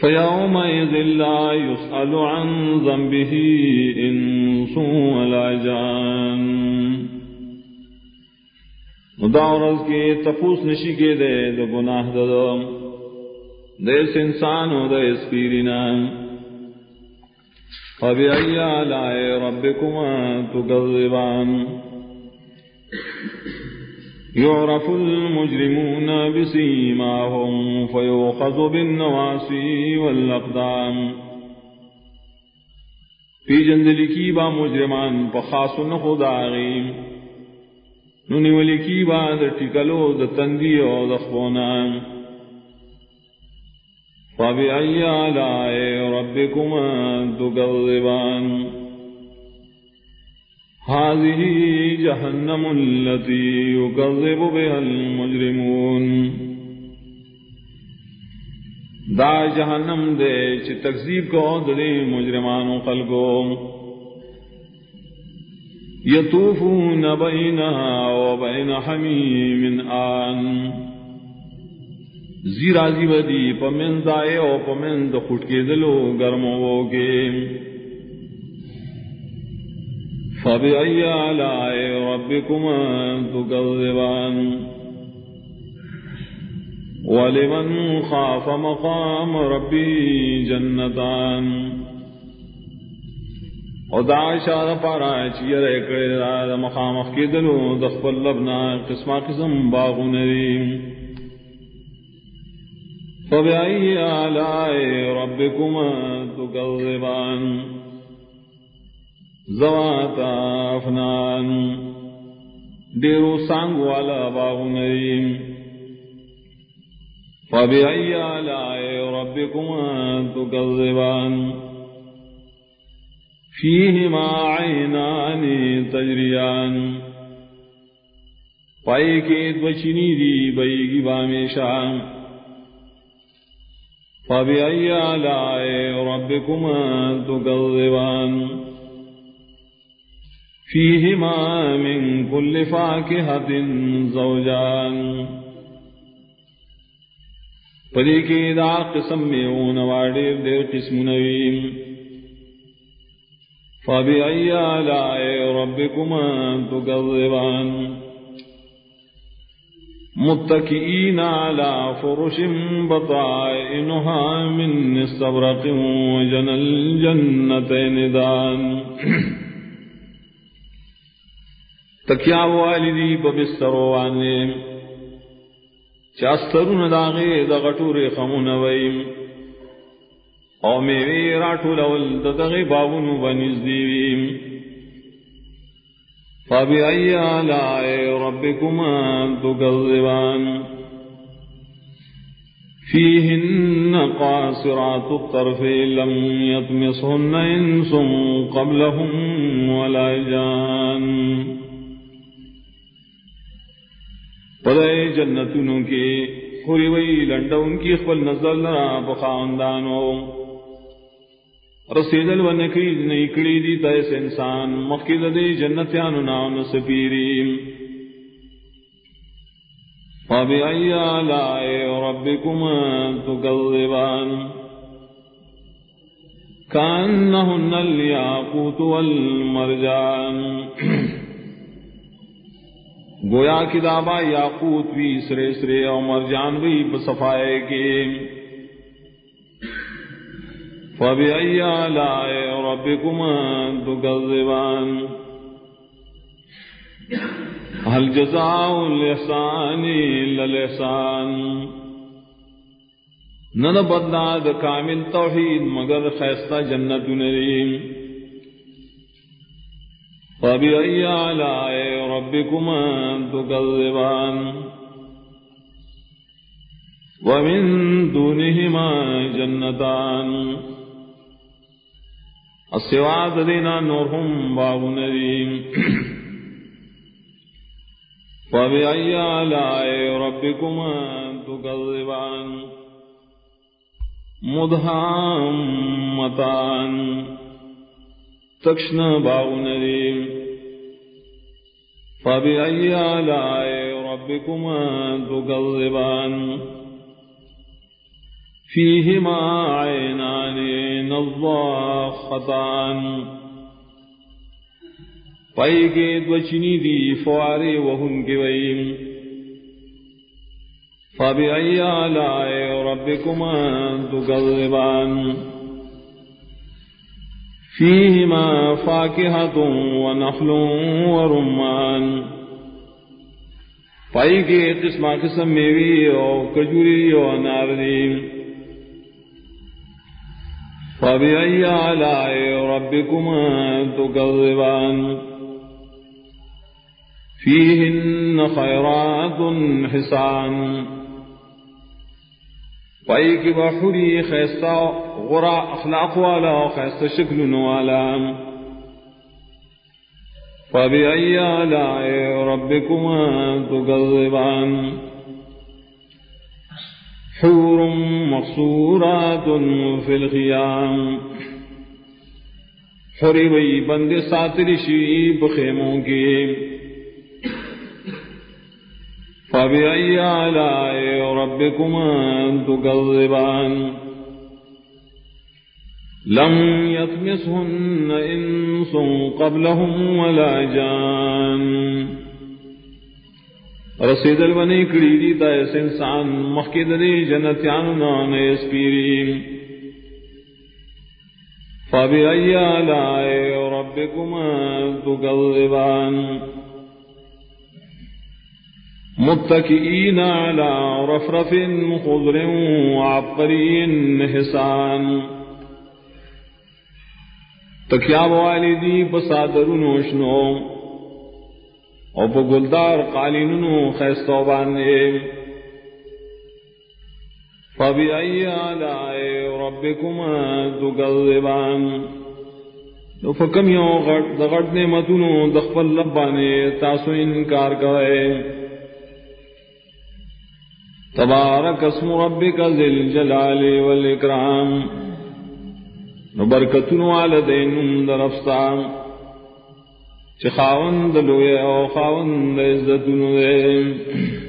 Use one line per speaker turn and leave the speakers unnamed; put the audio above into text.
فيومئذ کے تپوس نشی کے دے دو گناہ دو دیس انسان و دیس پیرنا فبأي آلاء ربكما تكذبان۔ يعرف المجرمون بسيماهم فيوخذ بالنواسي والأقدام. في جند لكي با مجرمان فخاص نخد آغيم نوني ولكي با در تكالو در تندي و دخبونان فبأي آلاء ربكما تكذبان؟ هذه جهنم التي يكذب بها المجرمون. دا جہنم دے چ تکذیب کو دے مجرمان خلقو. یطوفون بینها وبین حمیم آن. زیرازی بدی پمن دائے او پمن دخٹ کے دلو گرمو کے. فبأي آلاء ربكما تكذبان؟ ولمن خاف مقام ربي جنتان؟ او دا اشاره پارا چې یې کړی دا مخامخ کېدلو د خپل لبنا قسمه قسم باغونه دي فبأي آلاء ربكما تكذبان؟ زواتا افنان ڈیرو سانگ والا باغ نریم فبأي آلاء ربكما تكذبان فيهما عينان تجريان پائے کے بچنی دی بئی گی بامیشان فبأي آلاء ربكما تكذبان فيهما من كل فاكهة زوجان پدی کے دا قسم میں اون واڑے دیر قسم نویم فبأي آلاء ربكما تكذبان متكئين على فرش بطائنها من استبرق وجن الجنتين دان تکیا والدی ببسترو وانے چاسترون داغے دا غٹور خمون ویم او میوی راٹو لول دا دغی باغونو بنیز دیویم فابی ای آلائی ربکما تکذبان. فيهن قاصرات الطرف لم يطمسهن إنس قبلهم ولا جان. پدے جنتوں کے خوری وئی لنڈوں کی خپل نظر لرا بخاندانو رسیدل و نکید نیکڑی دی تیس انسان، مقید دی جنتیانو نام سپیری۔ فبأي آلاء ربكما تكذبان كأنهن الياقوت والمرجان۔ گویا کی دابا یاقوت بھی سرے سرے اور مرجان بھی بصفائے کے۔ فبأي آلاء ربكما تكذبان۔ هل جزاء الإحسان إلا الإحسان نن بدنا د کامل توحید مگر خیستہ جنت نریم فبأي آلاء ربكما تكذبان ومن دونهما جنتان السواد دینا نورهم باب ندیم فبأي آلاء ربكما تكذبان مدهامتان تکشن باغ ندیم فبأي آلاء ربكما تكذبان۔ فيهما عينان نضاختان۔ پائی کے دوچنی دی فوارے وہن کے فبأي آلاء ربكما تكذبان۔ فيهما فاكهة ونخل ورمان. پائی کے قسم قسم میوی اور کجوری اور ناردیم فبأي آلاء ربكما تكذبان. فيهن خيرات حسان. پائی کی بحری خیستہ غرا اخلاق والا خیستہ شکل والا فبأي آلاء ربكما تكذبان حور مقصورات في الخيام حری بئی بند ساتر شیب خیموں کی فبأي آلاء ربكما تكذبان لم يطمسهن إنس قبلهم ولا جان رسید البنی کڑی دی تا اس انسان مخید دی جنتیان نان اس پیری فبأي آلاء ربكما تكذبان متكئين على رفرف خضر وعبقري حسان. تکیا والدی بسادر نوشنو اور گلدار قالین خیستو باندھے فبی آلائے ربکما تکذبان. نو فکم یو غٹ دغٹ نے متنو دخپل لبانے تاسو انکار کرے تبارک اسم ربک ذل جلال والاکرام. برکتن والدین در درفستان چخاون دلوے او خاوند عزتن دے